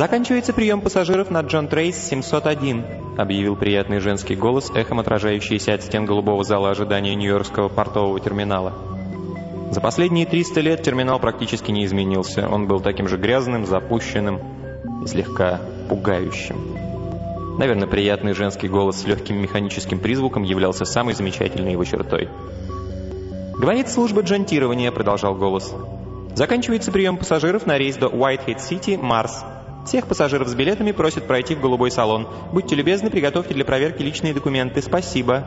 «Заканчивается прием пассажиров на Джон Трейс 701», объявил приятный женский голос, эхом отражающийся от стен голубого зала ожидания Нью-Йоркского портового терминала. За последние 300 лет терминал практически не изменился. Он был таким же грязным, запущенным и слегка пугающим. Наверное, приятный женский голос с легким механическим призвуком являлся самой замечательной его чертой. «Говорит служба джентирования», — продолжал голос. «Заканчивается прием пассажиров на рейс до Уайтхед-Сити, Марс. Всех пассажиров с билетами просят пройти в голубой салон. Будьте любезны, приготовьте для проверки личные документы. Спасибо».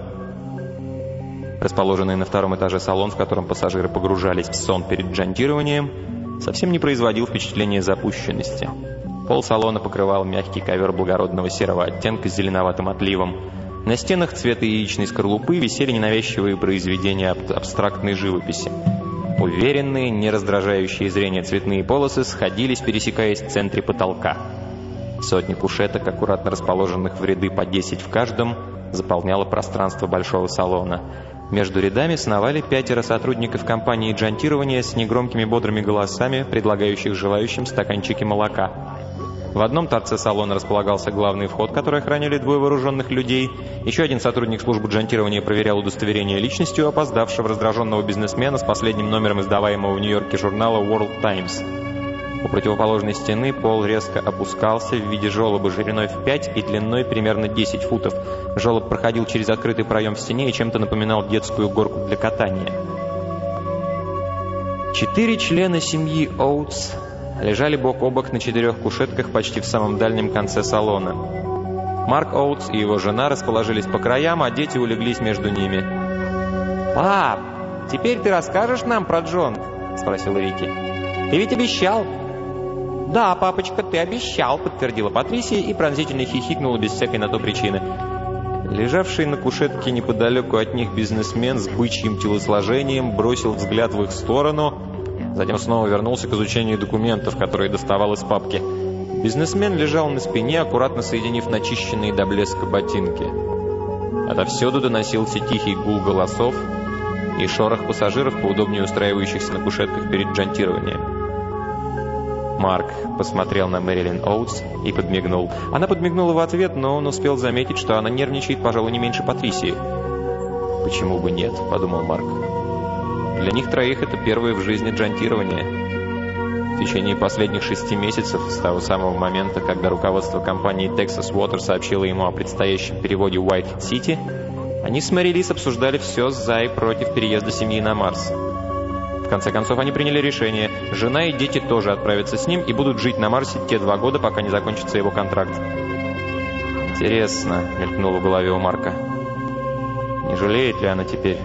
Расположенный на втором этаже салон, в котором пассажиры погружались в сон перед джантированием, совсем не производил впечатления запущенности. Пол салона покрывал мягкий ковер благородного серого оттенка с зеленоватым отливом. На стенах цвета яичной скорлупы висели ненавязчивые произведения абстрактной живописи. Уверенные, не раздражающие зрение цветные полосы сходились, пересекаясь в центре потолка. Сотни кушеток, аккуратно расположенных в ряды по 10 в каждом, заполняло пространство большого салона. Между рядами сновали пятеро сотрудников компании джантирования с негромкими бодрыми голосами, предлагающих желающим стаканчики молока. В одном торце салона располагался главный вход, который охраняли двое вооруженных людей. Еще один сотрудник службы джантирования проверял удостоверение личностью опоздавшего раздраженного бизнесмена с последним номером издаваемого в Нью-Йорке журнала World Times. У противоположной стены пол резко опускался в виде желоба шириной в 5 и длиной примерно 10 футов. Желоб проходил через открытый проем в стене и чем-то напоминал детскую горку для катания. Четыре члена семьи Оутс лежали бок о бок на четырех кушетках почти в самом дальнем конце салона. Марк Оутс и его жена расположились по краям, а дети улеглись между ними. «Пап, теперь ты расскажешь нам про Джон?» – спросил Рики. «Ты ведь обещал!» «Да, папочка, ты обещал», – подтвердила Патрисия и пронзительно хихикнула без всякой на то причины. Лежавший на кушетке неподалеку от них бизнесмен с бычьим телосложением бросил взгляд в их сторону – Затем снова вернулся к изучению документов, которые доставал из папки. Бизнесмен лежал на спине, аккуратно соединив начищенные до блеска ботинки. Отовсюду доносился тихий гул голосов и шорох пассажиров, поудобнее устраивающихся на кушетках перед джантированием. Марк посмотрел на Мэрилин Оутс и подмигнул. Она подмигнула в ответ, но он успел заметить, что она нервничает, пожалуй, не меньше Патрисии. «Почему бы нет?» – подумал Марк. Для них троих это первое в жизни джантирование. В течение последних шести месяцев, с того самого момента, когда руководство компании Texas Water сообщило ему о предстоящем переводе Уайт-Сити, они с Мэри Лис обсуждали все за и против переезда семьи на Марс. В конце концов, они приняли решение. Жена и дети тоже отправятся с ним и будут жить на Марсе те два года, пока не закончится его контракт. «Интересно», — мелькнуло в голове у Марка. «Не жалеет ли она теперь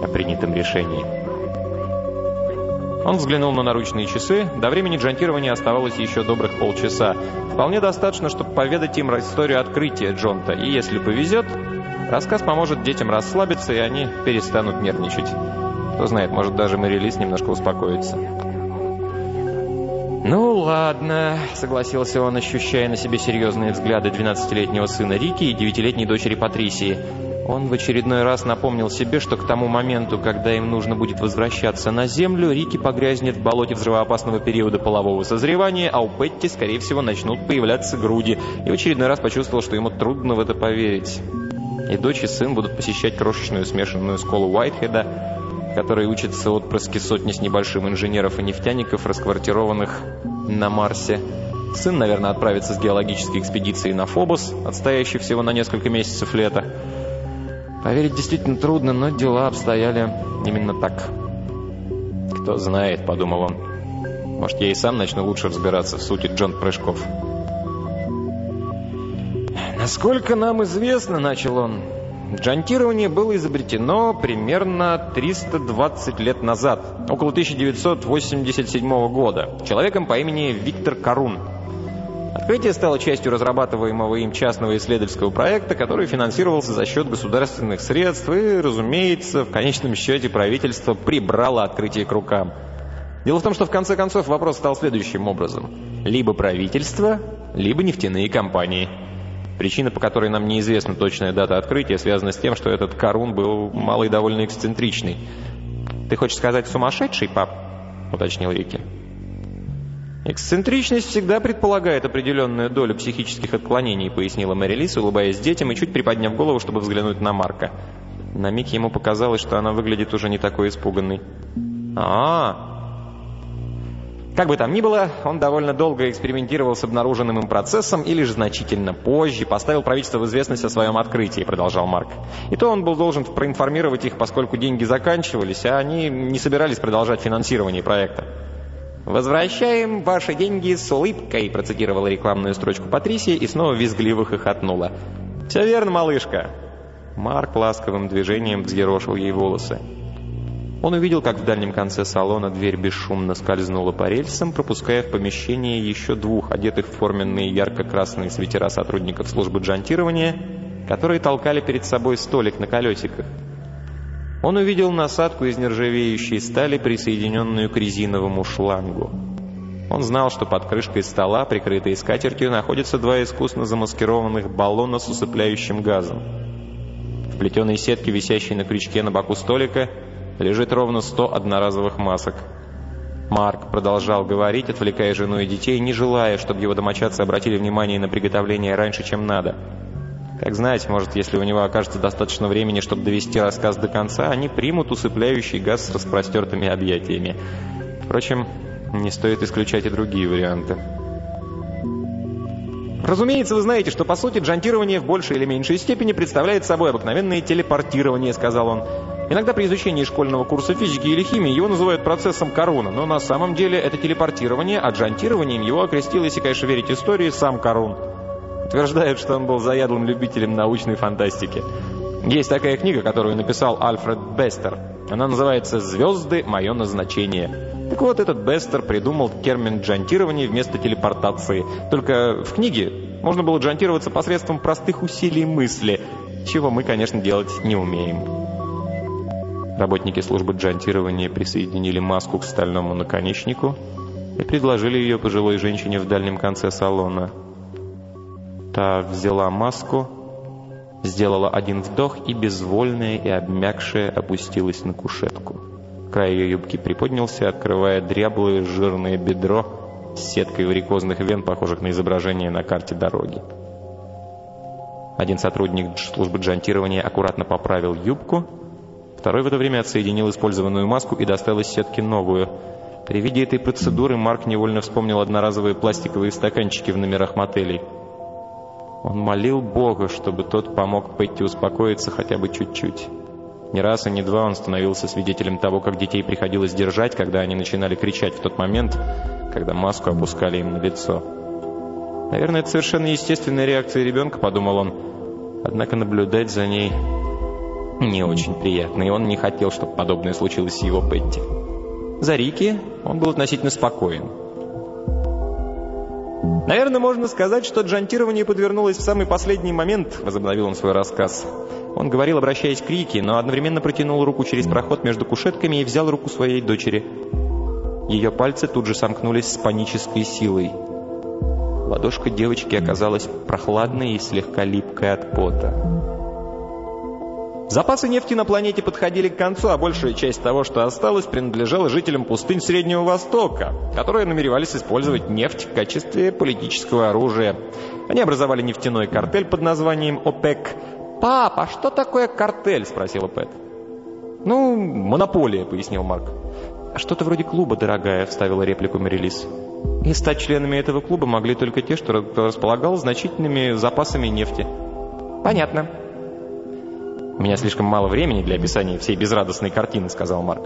о принятом решении?» Он взглянул на наручные часы. До времени джантирования оставалось еще добрых полчаса. Вполне достаточно, чтобы поведать им историю открытия Джонта. И если повезет, рассказ поможет детям расслабиться, и они перестанут нервничать. Кто знает, может даже Мэри Лис немножко успокоится. «Ну ладно», — согласился он, ощущая на себе серьезные взгляды 12-летнего сына Рики и 9-летней дочери Патрисии. Он в очередной раз напомнил себе, что к тому моменту, когда им нужно будет возвращаться на Землю, Рики погрязнет в болоте взрывоопасного периода полового созревания, а у Петти, скорее всего, начнут появляться груди. И в очередной раз почувствовал, что ему трудно в это поверить. И дочь и сын будут посещать крошечную смешанную школу Уайтхеда, которой учатся отпрыски сотни с небольшим инженеров и нефтяников, расквартированных на Марсе. Сын, наверное, отправится с геологической экспедицией на Фобос, отстоящий всего на несколько месяцев лета. Поверить действительно трудно, но дела обстояли именно так. «Кто знает», — подумал он. «Может, я и сам начну лучше разбираться в сути Джон Прыжков». «Насколько нам известно», — начал он, — «джантирование было изобретено примерно 320 лет назад, около 1987 года, человеком по имени Виктор Карун». Открытие стало частью разрабатываемого им частного исследовательского проекта, который финансировался за счет государственных средств, и, разумеется, в конечном счете правительство прибрало открытие к рукам. Дело в том, что в конце концов вопрос стал следующим образом. Либо правительство, либо нефтяные компании. Причина, по которой нам неизвестна точная дата открытия, связана с тем, что этот Карун был малый довольно эксцентричный. «Ты хочешь сказать сумасшедший, пап?» — уточнил Рики. «Эксцентричность всегда предполагает определенную долю психических отклонений», пояснила Мэри Лис, улыбаясь детям и чуть приподняв голову, чтобы взглянуть на Марка. На миг ему показалось, что она выглядит уже не такой испуганной. а, -а, -а как бы там ни было, он довольно долго экспериментировал с обнаруженным им процессом и лишь значительно позже поставил правительство в известность о своем открытии, продолжал Марк. И то он был должен проинформировать их, поскольку деньги заканчивались, а они не собирались продолжать финансирование проекта. «Возвращаем ваши деньги с улыбкой», процитировала рекламную строчку Патрисия и снова визгливо хохотнула. «Все верно, малышка». Марк ласковым движением взъерошил ей волосы. Он увидел, как в дальнем конце салона дверь бесшумно скользнула по рельсам, пропуская в помещение еще двух, одетых в форменные ярко-красные свитера сотрудников службы джантирования, которые толкали перед собой столик на колесиках. Он увидел насадку из нержавеющей стали, присоединенную к резиновому шлангу. Он знал, что под крышкой стола, прикрытой скатертью, находятся два искусно замаскированных баллона с усыпляющим газом. В плетеной сетке, висящей на крючке на боку столика, лежит ровно 100 одноразовых масок. Марк продолжал говорить, отвлекая жену и детей, не желая, чтобы его домочадцы обратили внимание на приготовление раньше, чем надо. Как знать, может, если у него окажется достаточно времени, чтобы довести рассказ до конца, они примут усыпляющий газ с распростертыми объятиями. Впрочем, не стоит исключать и другие варианты. «Разумеется, вы знаете, что, по сути, джантирование в большей или меньшей степени представляет собой обыкновенное телепортирование», — сказал он. Иногда при изучении школьного курса физики или химии его называют процессом Каруна, но на самом деле это телепортирование, а джантированием его окрестил, если, конечно, верить истории, сам Карун. Утверждают, что он был заядлым любителем научной фантастики. Есть такая книга, которую написал Альфред Бестер. Она называется «Звезды. Мое назначение». Так вот, этот Бестер придумал термин джантирования вместо телепортации. Только в книге можно было джантироваться посредством простых усилий мысли, чего мы, конечно, делать не умеем. Работники службы джантирования присоединили маску к стальному наконечнику и предложили ее пожилой женщине в дальнем конце салона. Та взяла маску, сделала один вдох и безвольная и обмякшая опустилась на кушетку. Край ее юбки приподнялся, открывая дряблое жирное бедро с сеткой варикозных вен, похожих на изображение на карте дороги. Один сотрудник службы джантирования аккуратно поправил юбку — Второй в это время отсоединил использованную маску и достал из сетки новую. При виде этой процедуры Марк невольно вспомнил одноразовые пластиковые стаканчики в номерах мотелей. Он молил Бога, чтобы тот помог Петти успокоиться хотя бы чуть-чуть. Не раз и не два он становился свидетелем того, как детей приходилось держать, когда они начинали кричать в тот момент, когда маску опускали им на лицо. Наверное, это совершенно естественная реакция ребенка, подумал он. Однако наблюдать за ней не очень приятно, и он не хотел, чтобы подобное случилось с его Петти. За Рики он был относительно спокоен. «Наверное, можно сказать, что джантирование подвернулось в самый последний момент», — возобновил он свой рассказ. Он говорил, обращаясь к Рике, но одновременно протянул руку через проход между кушетками и взял руку своей дочери. Ее пальцы тут же сомкнулись с панической силой. Ладошка девочки оказалась прохладной и слегка липкой от пота. Запасы нефти на планете подходили к концу, а большая часть того, что осталось, принадлежала жителям пустынь Среднего Востока, которые намеревались использовать нефть в качестве политического оружия. Они образовали нефтяной картель под названием ОПЕК. «Папа, что такое картель?» – спросила Пэт. «Ну, монополия», – пояснил Марк. «Что-то вроде клуба, дорогая», – вставила реплику Марилис. «И стать членами этого клуба могли только те, что располагал значительными запасами нефти». «Понятно», «У меня слишком мало времени для описания всей безрадостной картины», — сказал Марк.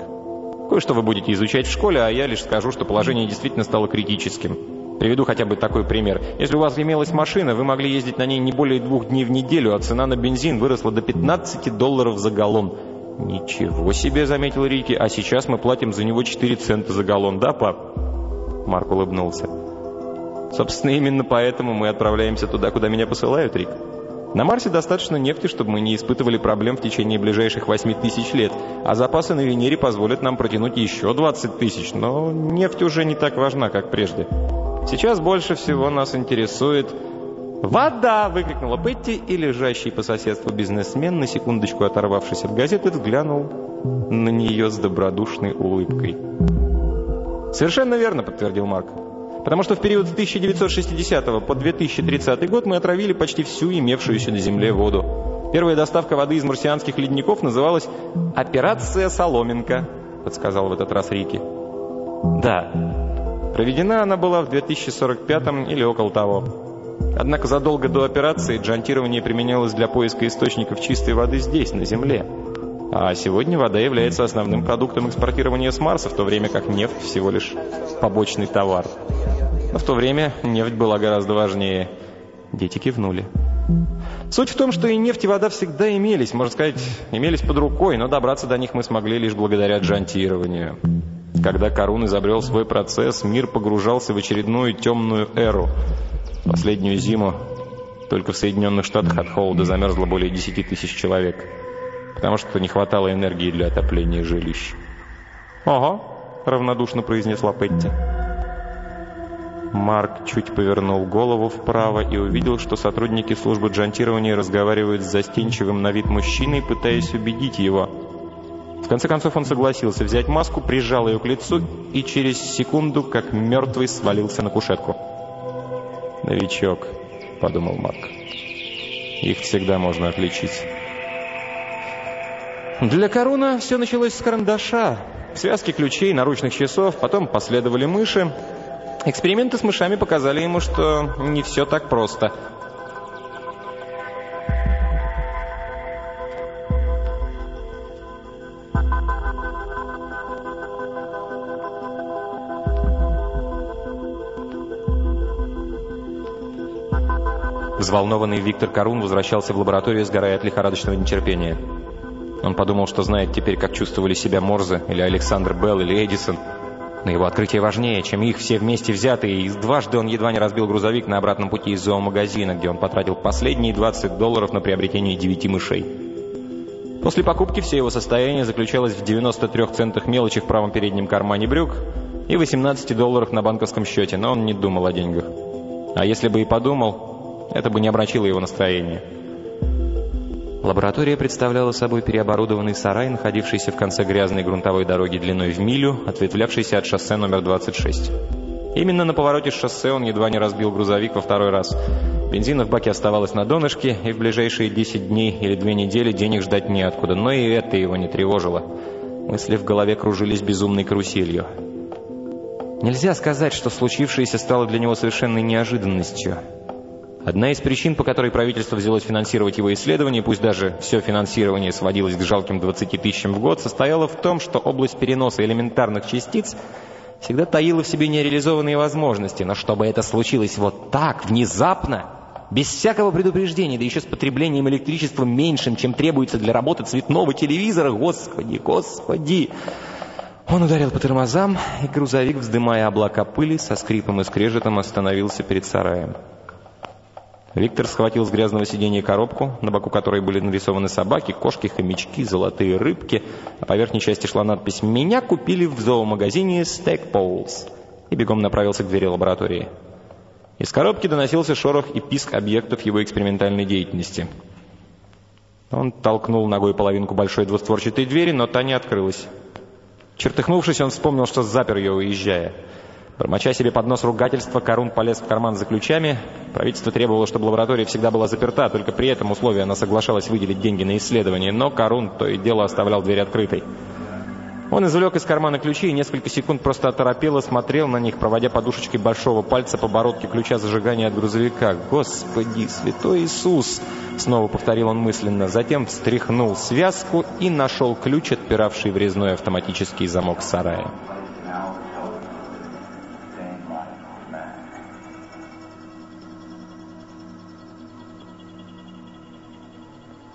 «Кое-что вы будете изучать в школе, а я лишь скажу, что положение действительно стало критическим. Приведу хотя бы такой пример. Если у вас имелась машина, вы могли ездить на ней не более двух дней в неделю, а цена на бензин выросла до 15 долларов за галлон. «Ничего себе», — заметил Рики, — «а сейчас мы платим за него 4 цента за галлон, да, пап?» Марк улыбнулся. «Собственно, именно поэтому мы отправляемся туда, куда меня посылают, Рик». На Марсе достаточно нефти, чтобы мы не испытывали проблем в течение ближайших 8 тысяч лет, а запасы на Венере позволят нам протянуть еще 20 тысяч, но нефть уже не так важна, как прежде. Сейчас больше всего нас интересует... «Вода!» — выкрикнула Петти, и лежащий по соседству бизнесмен, на секундочку оторвавшись от газеты, взглянул на нее с добродушной улыбкой. «Совершенно верно», — подтвердил Марк. Потому что в период с 1960 по 2030 год мы отравили почти всю имевшуюся на Земле воду. Первая доставка воды из марсианских ледников называлась «Операция Соломенко», подсказал в этот раз Рики. Да, проведена она была в 2045 или около того. Однако задолго до операции джантирование применялось для поиска источников чистой воды здесь, на Земле. А сегодня вода является основным продуктом экспортирования с Марса, в то время как нефть всего лишь побочный товар. Но в то время нефть была гораздо важнее. Дети кивнули. Суть в том, что и нефть, и вода всегда имелись, можно сказать, имелись под рукой, но добраться до них мы смогли лишь благодаря джантированию. Когда Карун изобрел свой процесс, мир погружался в очередную темную эру. Последнюю зиму только в Соединенных Штатах от холода замерзло более 10 тысяч человек, потому что не хватало энергии для отопления жилищ. «Ого!» — равнодушно произнесла Петти. Марк чуть повернул голову вправо и увидел, что сотрудники службы джантирования разговаривают с застенчивым на вид мужчиной, пытаясь убедить его. В конце концов он согласился взять маску, прижал ее к лицу и через секунду, как мертвый, свалился на кушетку. «Новичок», — подумал Марк. «Их всегда можно отличить». Для Коруна все началось с карандаша, связки ключей, наручных часов, потом последовали мыши, Эксперименты с мышами показали ему, что не все так просто. Взволнованный Виктор Карун возвращался в лабораторию, сгорая от лихорадочного нетерпения. Он подумал, что знает теперь, как чувствовали себя Морзе или Александр Белл или Эдисон – но его открытие важнее, чем их все вместе взятые, и дважды он едва не разбил грузовик на обратном пути из зоомагазина, где он потратил последние 20 долларов на приобретение девяти мышей. После покупки все его состояние заключалось в 93 центах мелочи в правом переднем кармане брюк и 18 долларах на банковском счете, но он не думал о деньгах. А если бы и подумал, это бы не омрачило его настроение. Лаборатория представляла собой переоборудованный сарай, находившийся в конце грязной грунтовой дороги длиной в милю, ответвлявшийся от шоссе номер 26. Именно на повороте с шоссе он едва не разбил грузовик во второй раз. Бензина в баке оставалось на донышке, и в ближайшие 10 дней или две недели денег ждать неоткуда, но и это его не тревожило. Мысли в голове кружились безумной каруселью. Нельзя сказать, что случившееся стало для него совершенной неожиданностью. Одна из причин, по которой правительство взялось финансировать его исследование, пусть даже все финансирование сводилось к жалким 20 тысячам в год, состояла в том, что область переноса элементарных частиц всегда таила в себе нереализованные возможности. Но чтобы это случилось вот так, внезапно, без всякого предупреждения, да еще с потреблением электричества меньшим, чем требуется для работы цветного телевизора, господи, господи... Он ударил по тормозам, и грузовик, вздымая облака пыли, со скрипом и скрежетом остановился перед сараем. Виктор схватил с грязного сиденья коробку, на боку которой были нарисованы собаки, кошки, хомячки, золотые рыбки, а по верхней части шла надпись «Меня купили в зоомагазине Steak Poles» и бегом направился к двери лаборатории. Из коробки доносился шорох и писк объектов его экспериментальной деятельности. Он толкнул ногой половинку большой двустворчатой двери, но та не открылась. Чертыхнувшись, он вспомнил, что запер ее, уезжая. Бормоча себе под нос ругательства, Карун полез в карман за ключами. Правительство требовало, чтобы лаборатория всегда была заперта, только при этом условии она соглашалась выделить деньги на исследование, но Карун то и дело оставлял дверь открытой. Он извлек из кармана ключи и несколько секунд просто оторопело смотрел на них, проводя подушечкой большого пальца по бородке ключа зажигания от грузовика. «Господи, святой Иисус!» — снова повторил он мысленно. Затем встряхнул связку и нашел ключ, отпиравший врезной автоматический замок сарая.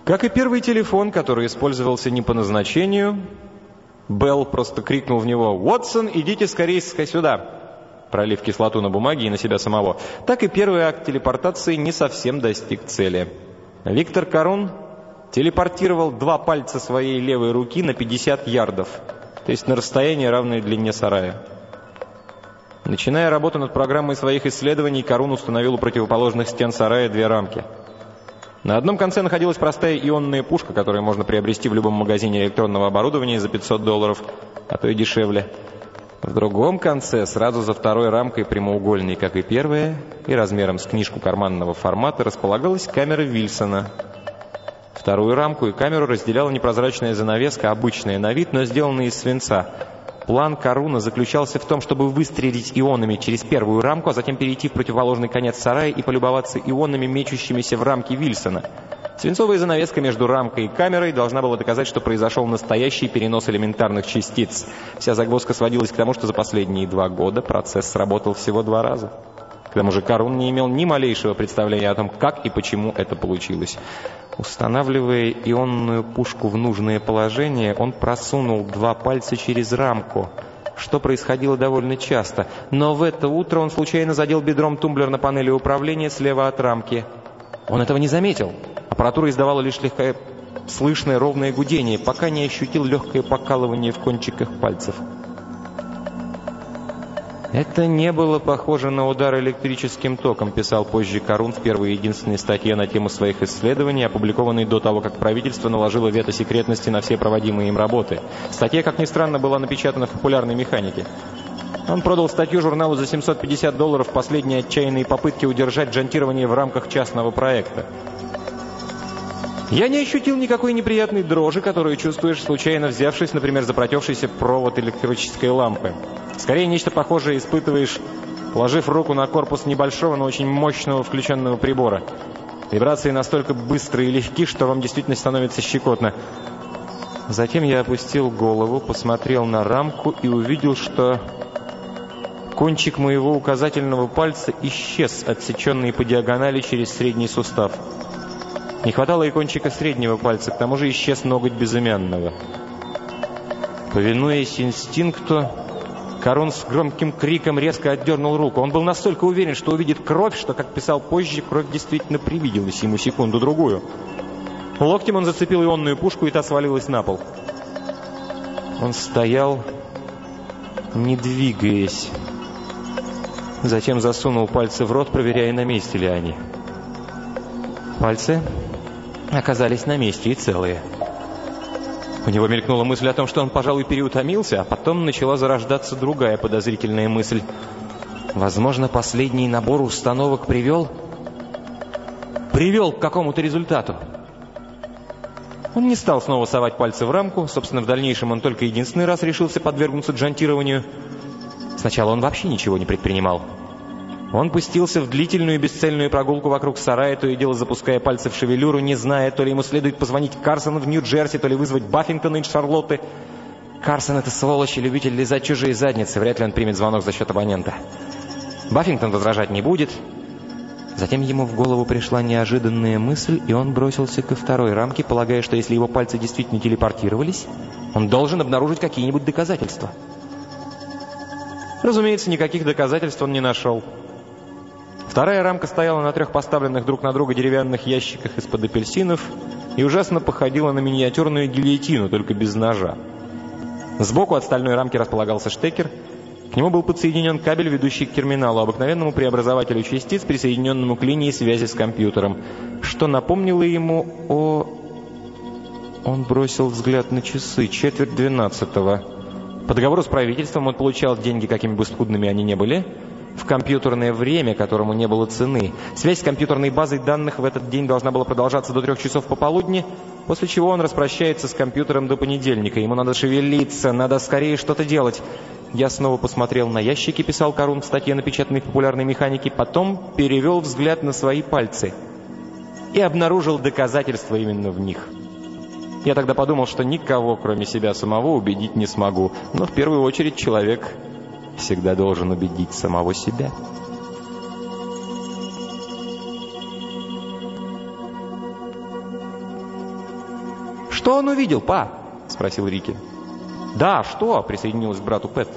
Как и первый телефон, который использовался не по назначению, Белл просто крикнул в него «Уотсон, идите скорее сюда!» пролив кислоту на бумаге и на себя самого. Так и первый акт телепортации не совсем достиг цели. Виктор Карун телепортировал два пальца своей левой руки на 50 ярдов, то есть на расстояние, равное длине сарая. Начиная работу над программой своих исследований, Карун установил у противоположных стен сарая две рамки – на одном конце находилась простая ионная пушка, которую можно приобрести в любом магазине электронного оборудования за 500 долларов, а то и дешевле. В другом конце, сразу за второй рамкой прямоугольной, как и первая, и размером с книжку карманного формата, располагалась камера Вильсона. Вторую рамку и камеру разделяла непрозрачная занавеска, обычная на вид, но сделанная из свинца. План Каруна заключался в том, чтобы выстрелить ионами через первую рамку, а затем перейти в противоположный конец сарая и полюбоваться ионами, мечущимися в рамке Вильсона – Свинцовая занавеска между рамкой и камерой должна была доказать, что произошел настоящий перенос элементарных частиц. Вся загвоздка сводилась к тому, что за последние два года процесс сработал всего два раза. К тому же Карун не имел ни малейшего представления о том, как и почему это получилось. Устанавливая ионную пушку в нужное положение, он просунул два пальца через рамку, что происходило довольно часто. Но в это утро он случайно задел бедром тумблер на панели управления слева от рамки. Он этого не заметил. Аппаратура издавала лишь слегка слышное ровное гудение, пока не ощутил легкое покалывание в кончиках пальцев. «Это не было похоже на удар электрическим током», писал позже Карун в первой и единственной статье на тему своих исследований, опубликованной до того, как правительство наложило вето секретности на все проводимые им работы. Статья, как ни странно, была напечатана в популярной механике. Он продал статью журналу за 750 долларов последние отчаянные попытки удержать джантирование в рамках частного проекта. Я не ощутил никакой неприятной дрожи, которую чувствуешь, случайно взявшись, например, за протевшийся провод электрической лампы. Скорее, нечто похожее испытываешь, положив руку на корпус небольшого, но очень мощного включенного прибора. Вибрации настолько быстрые и легки, что вам действительно становится щекотно. Затем я опустил голову, посмотрел на рамку и увидел, что кончик моего указательного пальца исчез, отсеченный по диагонали через средний сустав. Не хватало и кончика среднего пальца, к тому же исчез ноготь безымянного. Повинуясь инстинкту, Корон с громким криком резко отдернул руку. Он был настолько уверен, что увидит кровь, что, как писал позже, кровь действительно привиделась ему секунду-другую. Локтем он зацепил ионную пушку, и та свалилась на пол. Он стоял, не двигаясь. Затем засунул пальцы в рот, проверяя, на месте ли они. Пальцы оказались на месте и целые. У него мелькнула мысль о том, что он, пожалуй, переутомился, а потом начала зарождаться другая подозрительная мысль. Возможно, последний набор установок привел... Привел к какому-то результату. Он не стал снова совать пальцы в рамку. Собственно, в дальнейшем он только единственный раз решился подвергнуться джантированию. Сначала он вообще ничего не предпринимал. Он пустился в длительную и бесцельную прогулку вокруг сарая, то и дело запуская пальцы в шевелюру, не зная, то ли ему следует позвонить Карсону в Нью-Джерси, то ли вызвать Баффингтона из Шарлотты. Карсон — это сволочь и любитель лизать чужие задницы. Вряд ли он примет звонок за счет абонента. Баффингтон возражать не будет. Затем ему в голову пришла неожиданная мысль, и он бросился ко второй рамке, полагая, что если его пальцы действительно телепортировались, он должен обнаружить какие-нибудь доказательства. Разумеется, никаких доказательств он не нашел. Вторая рамка стояла на трех поставленных друг на друга деревянных ящиках из-под апельсинов и ужасно походила на миниатюрную гильотину, только без ножа. Сбоку от стальной рамки располагался штекер. К нему был подсоединен кабель, ведущий к терминалу, обыкновенному преобразователю частиц, присоединенному к линии связи с компьютером, что напомнило ему о... Он бросил взгляд на часы. Четверть двенадцатого. По договору с правительством он получал деньги, какими бы скудными они ни были, в компьютерное время, которому не было цены. Связь с компьютерной базой данных в этот день должна была продолжаться до трех часов пополудни, после чего он распрощается с компьютером до понедельника. Ему надо шевелиться, надо скорее что-то делать. Я снова посмотрел на ящики, писал Карун в статье, напечатанной в популярной механике, потом перевел взгляд на свои пальцы и обнаружил доказательства именно в них. Я тогда подумал, что никого, кроме себя самого, убедить не смогу. Но в первую очередь человек всегда должен убедить самого себя. «Что он увидел, па?» — спросил Рики. «Да, что?» — присоединилась к брату Пэт.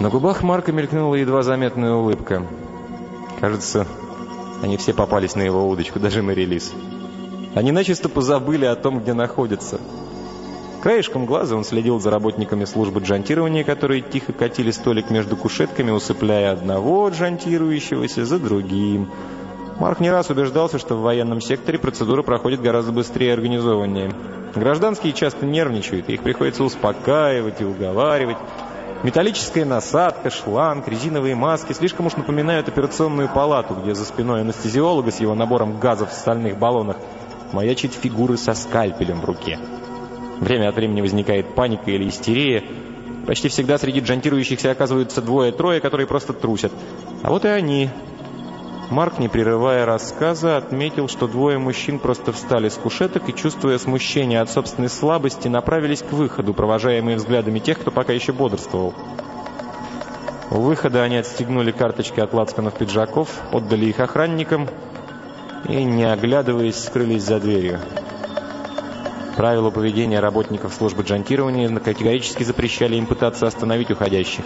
На губах Марка мелькнула едва заметная улыбка. Кажется, они все попались на его удочку, даже Мэри Лис. Они начисто позабыли о том, где находятся. Краешком глаза он следил за работниками службы джантирования, которые тихо катили столик между кушетками, усыпляя одного джантирующегося за другим. Марк не раз убеждался, что в военном секторе процедура проходит гораздо быстрее и организованнее. Гражданские часто нервничают, их приходится успокаивать и уговаривать. Металлическая насадка, шланг, резиновые маски слишком уж напоминают операционную палату, где за спиной анестезиолога с его набором газов в стальных баллонах маячит фигуры со скальпелем в руке. Время от времени возникает паника или истерия. Почти всегда среди джантирующихся оказываются двое-трое, которые просто трусят. А вот и они, Марк, не прерывая рассказа, отметил, что двое мужчин просто встали с кушеток и, чувствуя смущение от собственной слабости, направились к выходу, провожаемые взглядами тех, кто пока еще бодрствовал. У выхода они отстегнули карточки от лацканов пиджаков, отдали их охранникам и, не оглядываясь, скрылись за дверью. Правила поведения работников службы джантирования категорически запрещали им пытаться остановить уходящих.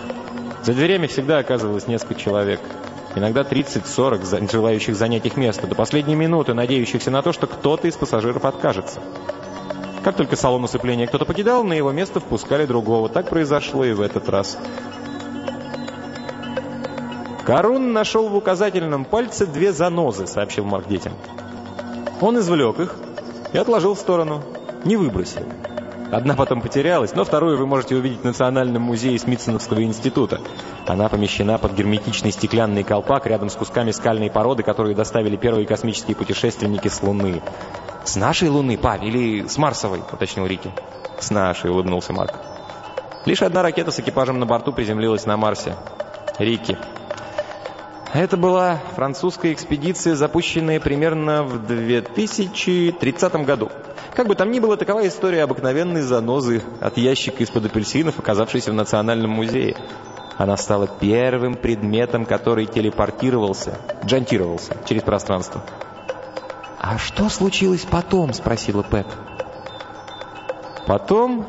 За дверями всегда оказывалось несколько человек – иногда 30-40 желающих занять их место, до последней минуты надеющихся на то, что кто-то из пассажиров откажется. Как только салон усыпления кто-то покидал, на его место впускали другого. Так произошло и в этот раз. «Карун нашел в указательном пальце две занозы», — сообщил Марк детям. Он извлек их и отложил в сторону. Не выбросил. Одна потом потерялась, но вторую вы можете увидеть в Национальном музее Смитсоновского института. Она помещена под герметичный стеклянный колпак рядом с кусками скальной породы, которые доставили первые космические путешественники с Луны. «С нашей Луны, пап, или с Марсовой?» — уточнил Рики. «С нашей», — улыбнулся Марк. Лишь одна ракета с экипажем на борту приземлилась на Марсе. Рики. Это была французская экспедиция, запущенная примерно в 2030 году. Как бы там ни было, такова история обыкновенной занозы от ящика из-под апельсинов, оказавшейся в Национальном музее. Она стала первым предметом, который телепортировался, джантировался через пространство. «А что случилось потом?» — спросила Пэт. «Потом...»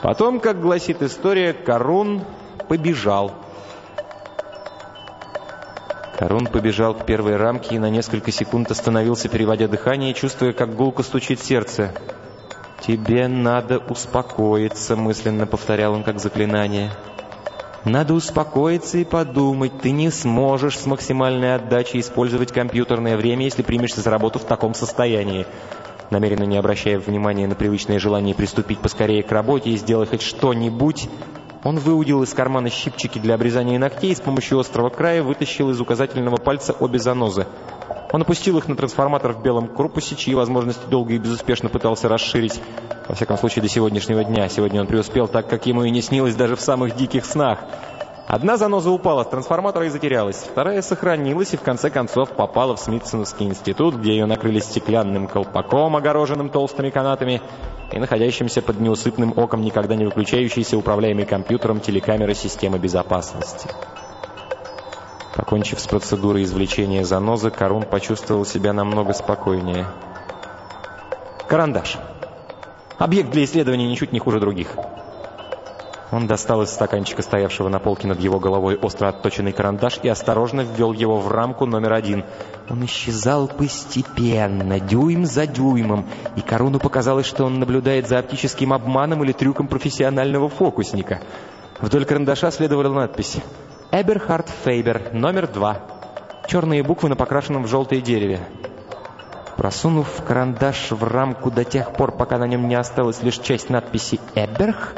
Потом, как гласит история, Корун побежал. Корун побежал к первой рамке и на несколько секунд остановился, переводя дыхание и чувствуя, как гулко стучит сердце. «Тебе надо успокоиться», — мысленно повторял он как заклинание. «Надо успокоиться и подумать. Ты не сможешь с максимальной отдачей использовать компьютерное время, если примешься за работу в таком состоянии». Намеренно не обращая внимания на привычное желание приступить поскорее к работе и сделать хоть что-нибудь, он выудил из кармана щипчики для обрезания ногтей и с помощью острого края вытащил из указательного пальца обе занозы. Он опустил их на трансформатор в белом корпусе, чьи возможности долго и безуспешно пытался расширить. Во всяком случае, до сегодняшнего дня. Сегодня он преуспел так, как ему и не снилось даже в самых диких снах. Одна заноза упала с трансформатора и затерялась. Вторая сохранилась и в конце концов попала в Смитсоновский институт, где ее накрыли стеклянным колпаком, огороженным толстыми канатами, и находящимся под неусыпным оком никогда не выключающейся управляемой компьютером телекамеры системы безопасности. Покончив с процедурой извлечения занозы, Карун почувствовал себя намного спокойнее. Карандаш. Объект для исследования ничуть не хуже других. Он достал из стаканчика, стоявшего на полке над его головой, остро отточенный карандаш и осторожно ввел его в рамку номер один. Он исчезал постепенно, дюйм за дюймом, и Коруну показалось, что он наблюдает за оптическим обманом или трюком профессионального фокусника. Вдоль карандаша следовала надпись «Эберхард Фейбер, номер два». Черные буквы на покрашенном в желтое дереве. Просунув карандаш в рамку до тех пор, пока на нем не осталась лишь часть надписи «Эберх»,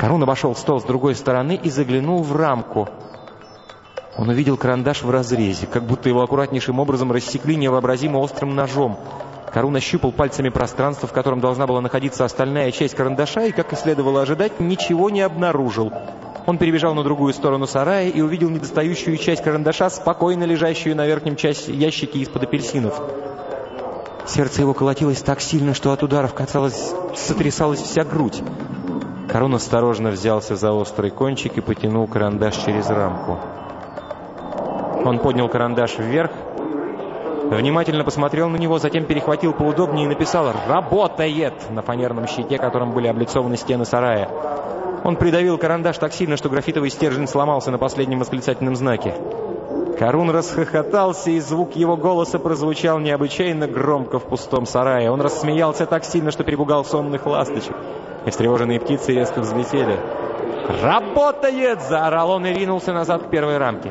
Корун обошел стол с другой стороны и заглянул в рамку. Он увидел карандаш в разрезе, как будто его аккуратнейшим образом рассекли невообразимо острым ножом. Корун ощупал пальцами пространство, в котором должна была находиться остальная часть карандаша, и, как и следовало ожидать, ничего не обнаружил. Он перебежал на другую сторону сарая и увидел недостающую часть карандаша, спокойно лежащую на верхнем части ящике из-под апельсинов. Сердце его колотилось так сильно, что от ударов, казалось, сотрясалась вся грудь. Корон осторожно взялся за острый кончик и потянул карандаш через рамку. Он поднял карандаш вверх, внимательно посмотрел на него, затем перехватил поудобнее и написал «Работает!» на фанерном щите, которым были облицованы стены сарая. Он придавил карандаш так сильно, что графитовый стержень сломался на последнем восклицательном знаке. Карун расхохотался, и звук его голоса прозвучал необычайно громко в пустом сарае. Он рассмеялся так сильно, что перепугал сонных ласточек и встревоженные птицы резко взлетели. «Работает!» – заорал он и ринулся назад к первой рамке.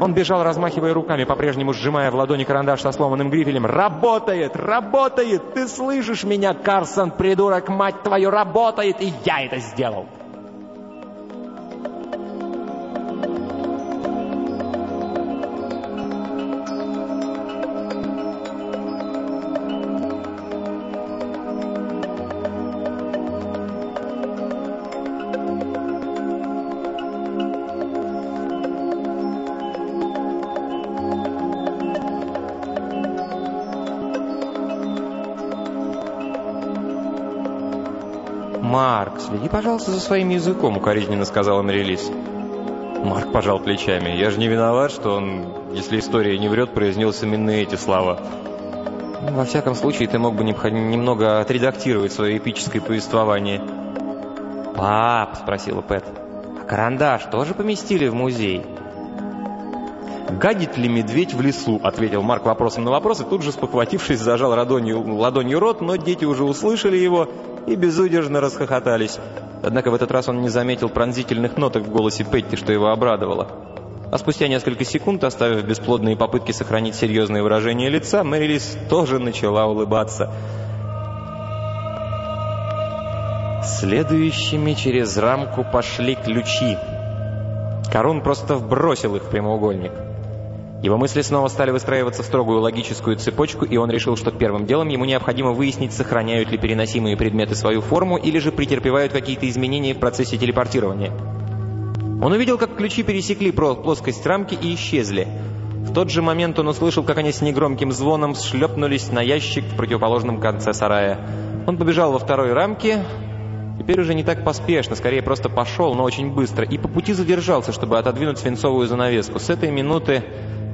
Он бежал, размахивая руками, по-прежнему сжимая в ладони карандаш со сломанным грифелем. «Работает! Работает! Ты слышишь меня, Карсон, придурок, мать твою, работает! И я это сделал!» Следи, пожалуйста, за своим языком», — укоризненно сказала Марилис. Марк пожал плечами. «Я же не виноват, что он, если история не врет, произнес именно эти слова». Ну, «Во всяком случае, ты мог бы немного отредактировать свое эпическое повествование». «Пап», — спросила Пэт, — «а карандаш тоже поместили в музей?» «Гадит ли медведь в лесу?» — ответил Марк вопросом на вопрос, и тут же, спохватившись, зажал ладонью, ладонью рот, но дети уже услышали его и безудержно расхохотались. Однако в этот раз он не заметил пронзительных ноток в голосе Петти, что его обрадовало. А спустя несколько секунд, оставив бесплодные попытки сохранить серьезное выражение лица, Мэрилис тоже начала улыбаться. Следующими через рамку пошли ключи. Корун просто вбросил их в прямоугольник. Его мысли снова стали выстраиваться в строгую логическую цепочку, и он решил, что первым делом ему необходимо выяснить, сохраняют ли переносимые предметы свою форму или же претерпевают какие-то изменения в процессе телепортирования. Он увидел, как ключи пересекли плоскость рамки и исчезли. В тот же момент он услышал, как они с негромким звоном шлепнулись на ящик в противоположном конце сарая. Он побежал во второй рамке, теперь уже не так поспешно, скорее просто пошел, но очень быстро, и по пути задержался, чтобы отодвинуть свинцовую занавеску. С этой минуты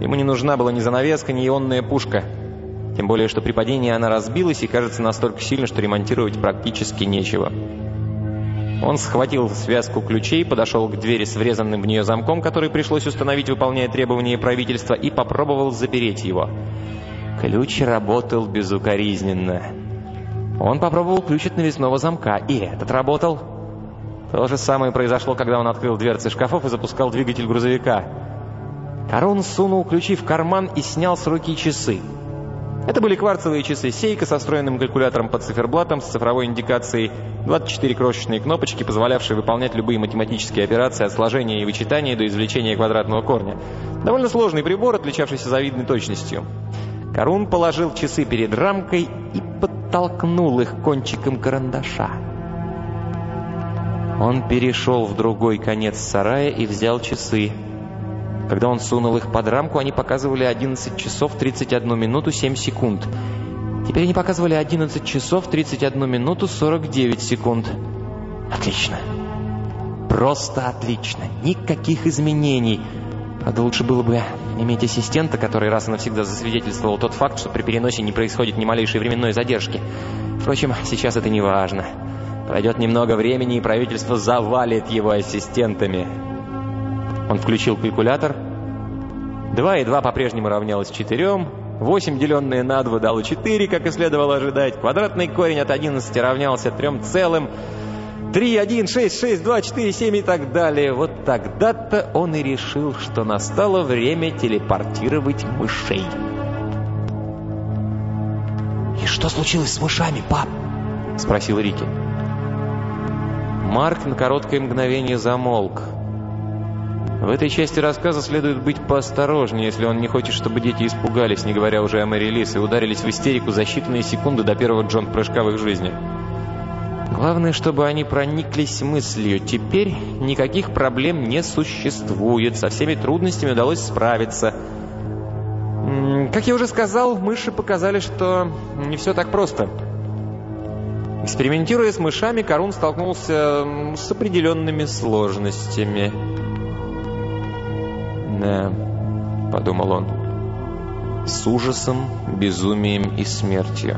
Ему не нужна была ни занавеска, ни ионная пушка. Тем более, что при падении она разбилась и кажется настолько сильно, что ремонтировать практически нечего. Он схватил связку ключей, подошел к двери с врезанным в нее замком, который пришлось установить, выполняя требования правительства, и попробовал запереть его. Ключ работал безукоризненно. Он попробовал ключ от навесного замка, и этот работал. То же самое произошло, когда он открыл дверцы шкафов и запускал двигатель грузовика. Корон сунул ключи в карман и снял с руки часы. Это были кварцевые часы Сейка со встроенным калькулятором под циферблатом с цифровой индикацией, 24 крошечные кнопочки, позволявшие выполнять любые математические операции от сложения и вычитания до извлечения квадратного корня. Довольно сложный прибор, отличавшийся завидной точностью. Корун положил часы перед рамкой и подтолкнул их кончиком карандаша. Он перешел в другой конец сарая и взял часы. Когда он сунул их под рамку, они показывали 11 часов 31 минуту 7 секунд. Теперь они показывали 11 часов 31 минуту 49 секунд. Отлично. Просто отлично. Никаких изменений. Правда, лучше было бы иметь ассистента, который раз и навсегда засвидетельствовал тот факт, что при переносе не происходит ни малейшей временной задержки. Впрочем, сейчас это не важно. Пройдет немного времени, и правительство завалит его ассистентами. Он включил калькулятор. 2 и 2 по-прежнему равнялось 4. 8, деленное на 2, дало 4, как и следовало ожидать. Квадратный корень от 11 равнялся 3 целым. 3, 1, 6, 6, 2, 4, 7 и так далее. Вот тогда-то он и решил, что настало время телепортировать мышей. «И что случилось с мышами, пап?» — спросил Рики. Марк на короткое мгновение замолк. В этой части рассказа следует быть поосторожнее, если он не хочет, чтобы дети испугались, не говоря уже о Мэри Лис, и ударились в истерику за считанные секунды до первого Джон прыжка в их жизни. Главное, чтобы они прониклись мыслью. Теперь никаких проблем не существует, со всеми трудностями удалось справиться. Как я уже сказал, мыши показали, что не все так просто. Экспериментируя с мышами, Корун столкнулся с определенными сложностями. «Да», — подумал он, — «с ужасом, безумием и смертью».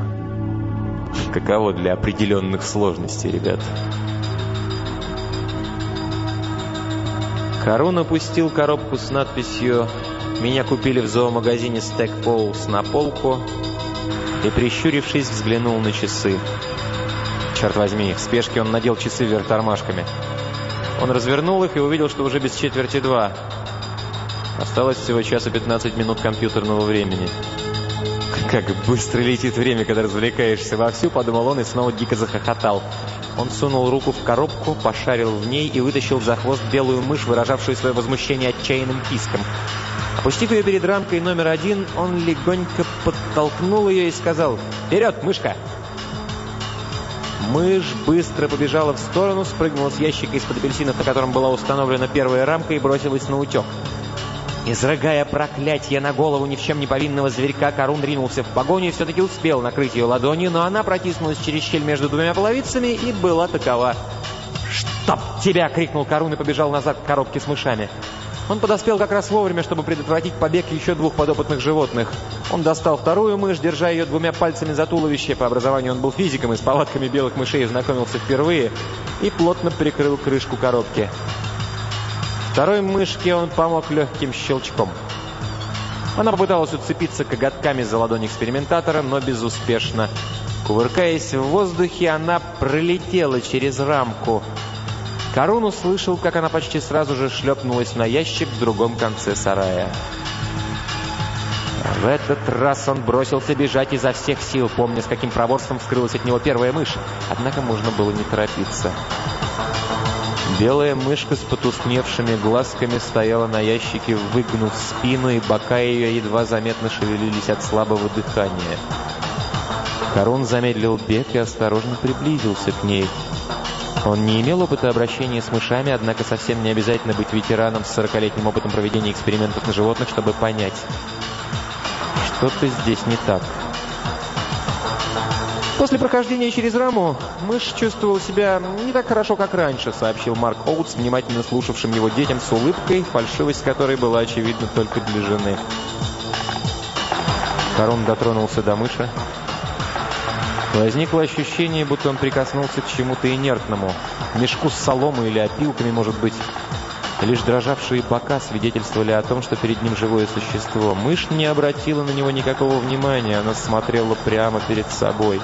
Каково для определенных сложностей, ребят. Харун опустил коробку с надписью «Меня купили в зоомагазине Стек Полс» на полку и, прищурившись, взглянул на часы. Черт возьми, в спешке он надел часы вверх тормашками. Он развернул их и увидел, что уже без четверти два. Осталось всего час и 15 минут компьютерного времени. «Как быстро летит время, когда развлекаешься вовсю», — подумал он и снова дико захохотал. Он сунул руку в коробку, пошарил в ней и вытащил за хвост белую мышь, выражавшую свое возмущение отчаянным писком. Опустив ее перед рамкой номер один, он легонько подтолкнул ее и сказал «Вперед, мышка!» Мышь быстро побежала в сторону, спрыгнула с ящика из-под апельсинов, на котором была установлена первая рамка, и бросилась на утек. Изрыгая проклятие на голову ни в чем не повинного зверька, Корун ринулся в погоню и все-таки успел накрыть ее ладонью, но она протиснулась через щель между двумя половицами и была такова. «Чтоб тебя!» — крикнул Корун и побежал назад к коробке с мышами. Он подоспел как раз вовремя, чтобы предотвратить побег еще двух подопытных животных. Он достал вторую мышь, держа ее двумя пальцами за туловище. По образованию он был физиком и с повадками белых мышей знакомился впервые. И плотно прикрыл крышку коробки. Второй мышке он помог легким щелчком. Она попыталась уцепиться коготками за ладонь экспериментатора, но безуспешно. Кувыркаясь в воздухе, она пролетела через рамку. Корун услышал, как она почти сразу же шлепнулась на ящик в другом конце сарая. В этот раз он бросился бежать изо всех сил, помня, с каким проворством вскрылась от него первая мышь. Однако можно было не торопиться. Белая мышка с потускневшими глазками стояла на ящике, выгнув спину, и бока ее едва заметно шевелились от слабого дыхания. Корон замедлил бег и осторожно приблизился к ней. Он не имел опыта обращения с мышами, однако совсем не обязательно быть ветераном с 40-летним опытом проведения экспериментов на животных, чтобы понять. Что-то здесь не так. После прохождения через раму мышь чувствовал себя не так хорошо, как раньше, сообщил Марк Оутс, внимательно слушавшим его детям с улыбкой, фальшивость которой была очевидна только для жены. Корон дотронулся до мыши. Возникло ощущение, будто он прикоснулся к чему-то инертному. Мешку с соломой или опилками, может быть. Лишь дрожавшие бока свидетельствовали о том, что перед ним живое существо. Мышь не обратила на него никакого внимания, она смотрела прямо перед собой.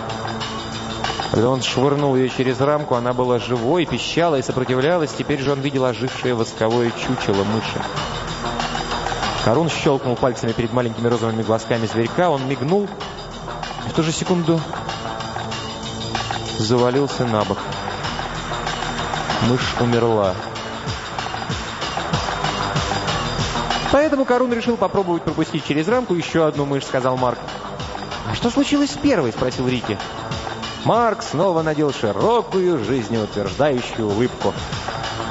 Когда он швырнул ее через рамку, она была живой, пищала и сопротивлялась. Теперь же он видел ожившее восковое чучело мыши. Корун щелкнул пальцами перед маленькими розовыми глазками зверька. Он мигнул. В ту же секунду завалился на бок. Мышь умерла. Поэтому Корун решил попробовать пропустить через рамку еще одну мышь, сказал Марк. «А что случилось с первой?» – спросил Рики. Марк снова надел широкую, жизнеутверждающую улыбку.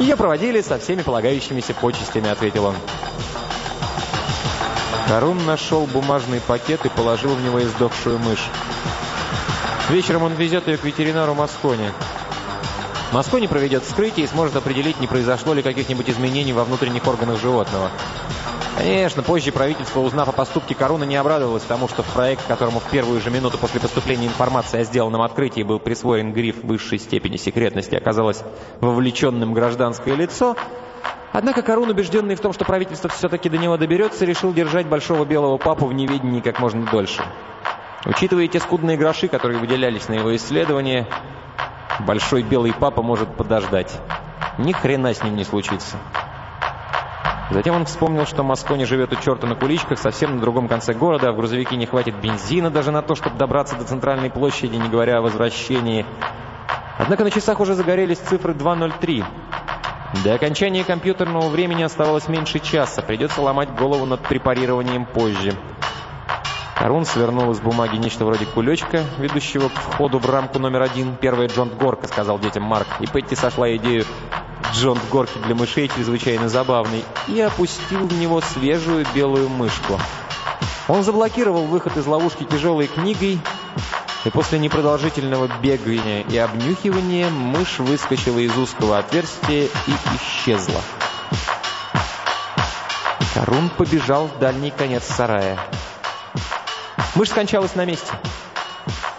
«Ее проводили со всеми полагающимися почестями», – ответил он. Корун нашел бумажный пакет и положил в него издохшую мышь. Вечером он везет ее к ветеринару Масконе. Маскони проведет вскрытие и сможет определить, не произошло ли каких-нибудь изменений во внутренних органах животного. Конечно, позже правительство, узнав о поступке Коруна, не обрадовалось тому, что в проект, которому в первую же минуту после поступления информации о сделанном открытии был присвоен гриф высшей степени секретности, оказалось вовлеченным гражданское лицо. Однако Корун, убежденный в том, что правительство все-таки до него доберется, решил держать большого белого папу в неведении как можно дольше. Учитывая те скудные гроши, которые выделялись на его исследование, большой белый папа может подождать. Ни хрена с ним не случится. Затем он вспомнил, что Маскони живет у черта на куличках, совсем на другом конце города, а в грузовике не хватит бензина даже на то, чтобы добраться до центральной площади, не говоря о возвращении. Однако на часах уже загорелись цифры 2.03. До окончания компьютерного времени оставалось меньше часа, придется ломать голову над препарированием позже. Арун свернул из бумаги нечто вроде кулечка, ведущего к входу в рамку номер один. Первая Джон Горка, сказал детям Марк, и Петти сошла идею Джон в горке для мышей чрезвычайно забавный, и опустил в него свежую белую мышку. Он заблокировал выход из ловушки тяжелой книгой, и после непродолжительного бегания и обнюхивания мышь выскочила из узкого отверстия и исчезла. Карун побежал в дальний конец сарая. Мышь скончалась на месте.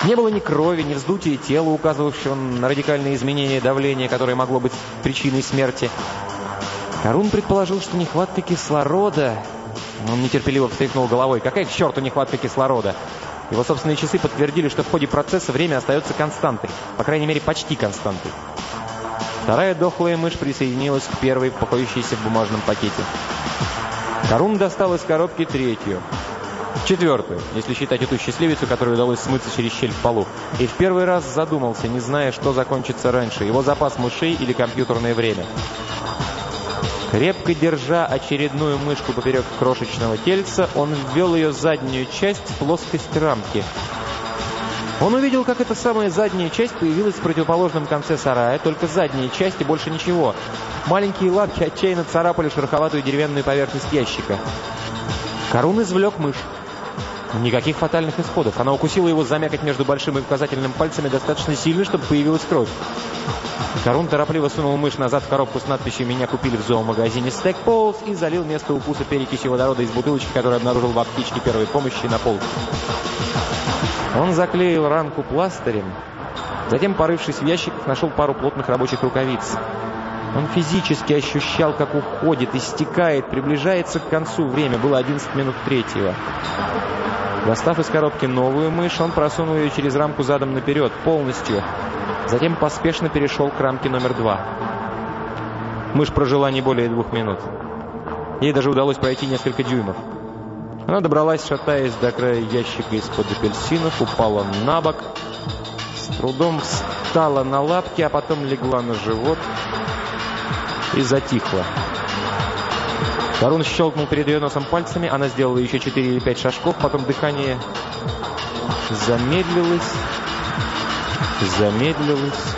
Не было ни крови, ни вздутия тела, указывавшего на радикальные изменения давления, которое могло быть причиной смерти. Карун предположил, что нехватка кислорода... Он нетерпеливо встряхнул головой. Какая к черту нехватка кислорода? Его собственные часы подтвердили, что в ходе процесса время остается константой. По крайней мере, почти константой. Вторая дохлая мышь присоединилась к первой, покоящейся в бумажном пакете. Карун достал из коробки третью. Четвертую, если считать эту счастливицу, которой удалось смыться через щель в полу. И в первый раз задумался, не зная, что закончится раньше, его запас мышей или компьютерное время. Крепко держа очередную мышку поперек крошечного тельца, он ввел ее заднюю часть в плоскость рамки. Он увидел, как эта самая задняя часть появилась в противоположном конце сарая, только задняя часть и больше ничего. Маленькие лапки отчаянно царапали шероховатую деревянную поверхность ящика. Корун извлек мышь. Никаких фатальных исходов. Она укусила его замякать между большим и указательным пальцами достаточно сильно, чтобы появилась кровь. Корун торопливо сунул мышь назад в коробку с надписью «Меня купили в зоомагазине Стек Полз» и залил место укуса перекисью водорода из бутылочки, которую обнаружил в аптечке первой помощи на полке. Он заклеил ранку пластырем, затем, порывшись в ящиках, нашел пару плотных рабочих рукавиц. Он физически ощущал, как уходит, истекает, приближается к концу. Время было 11 минут третьего. Достав из коробки новую мышь, он просунул ее через рамку задом наперед, полностью. Затем поспешно перешел к рамке номер два. Мышь прожила не более двух минут. Ей даже удалось пройти несколько дюймов. Она добралась, шатаясь до края ящика из-под апельсинов, упала на бок, с трудом встала на лапки, а потом легла на живот и затихла. Ворон щелкнул перед ее носом пальцами, она сделала еще четыре или пять шажков, потом дыхание замедлилось, замедлилось,